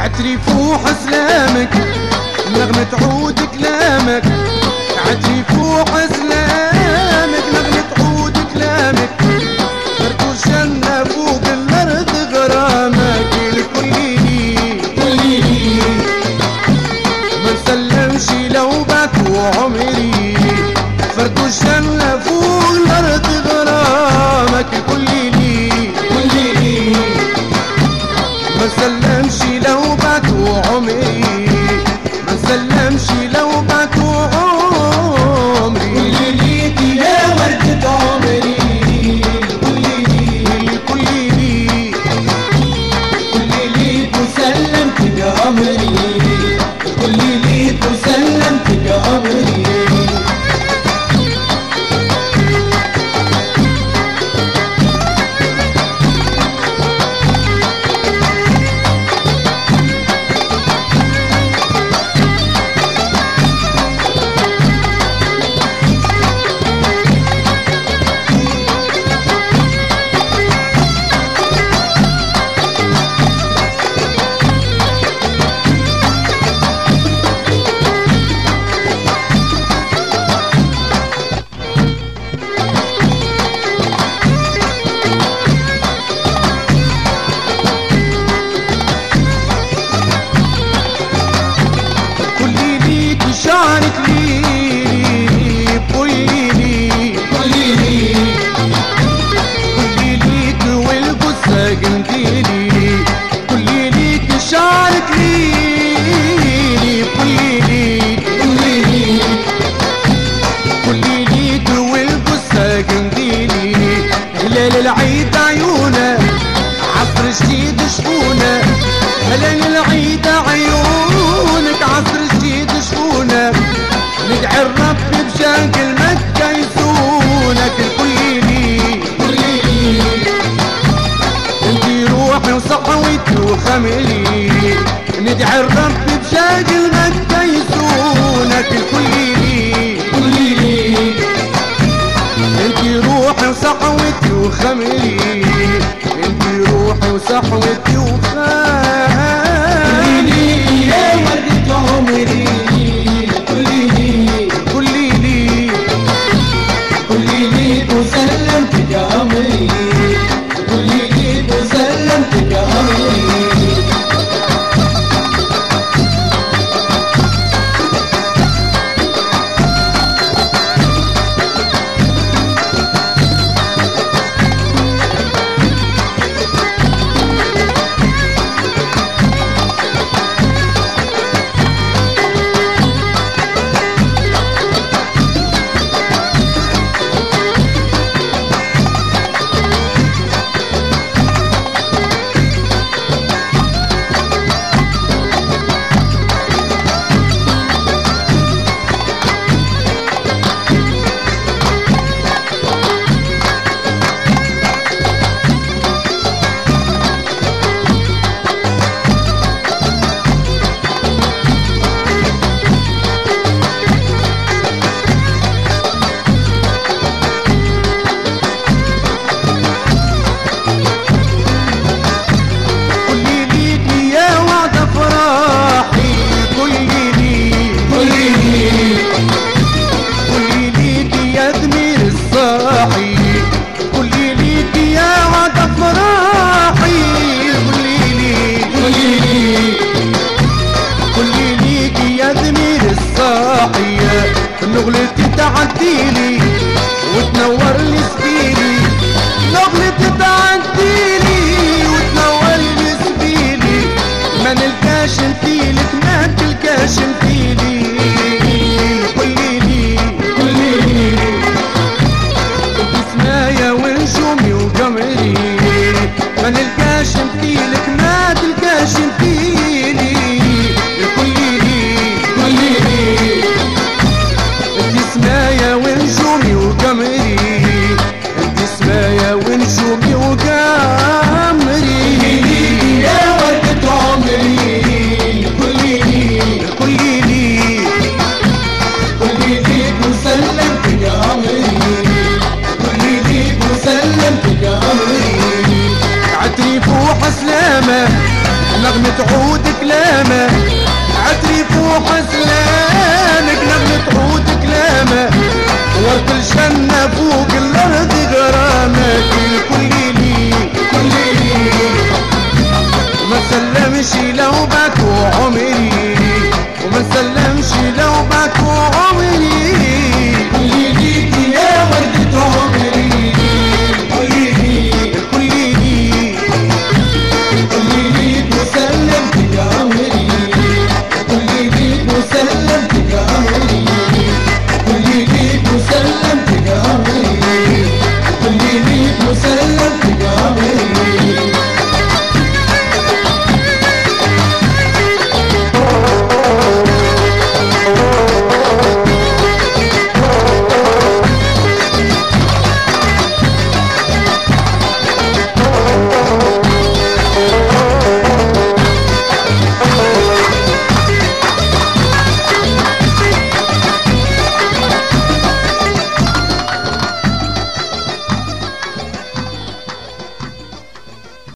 اعترف وحسلامك نغمة عود كلامك. اعترف وحسلامك نغمة عود كلامك. غرق الجنة فوق الأرض غرامك. الكليني كلي ما نسلمش لو بك وعمري. فرق الجنة amém. عندك هلال العيد عيونك عصر جديد شفونك هلال العيد عيونك عصر جديد شفونك ندعي الرب بشكل مكة يسونك الكليلي. انتي روحي وصحوتي وخملي ندعي الرب بشكل مكة يسونك الكليلي. خميلي انت روحي وصحوتي شغلتي تعديلي وتنور لي سبيلي. نغمة عود كلامة. عتري فوق سلامك نغمة عود كلامة. ورد الجنة فوق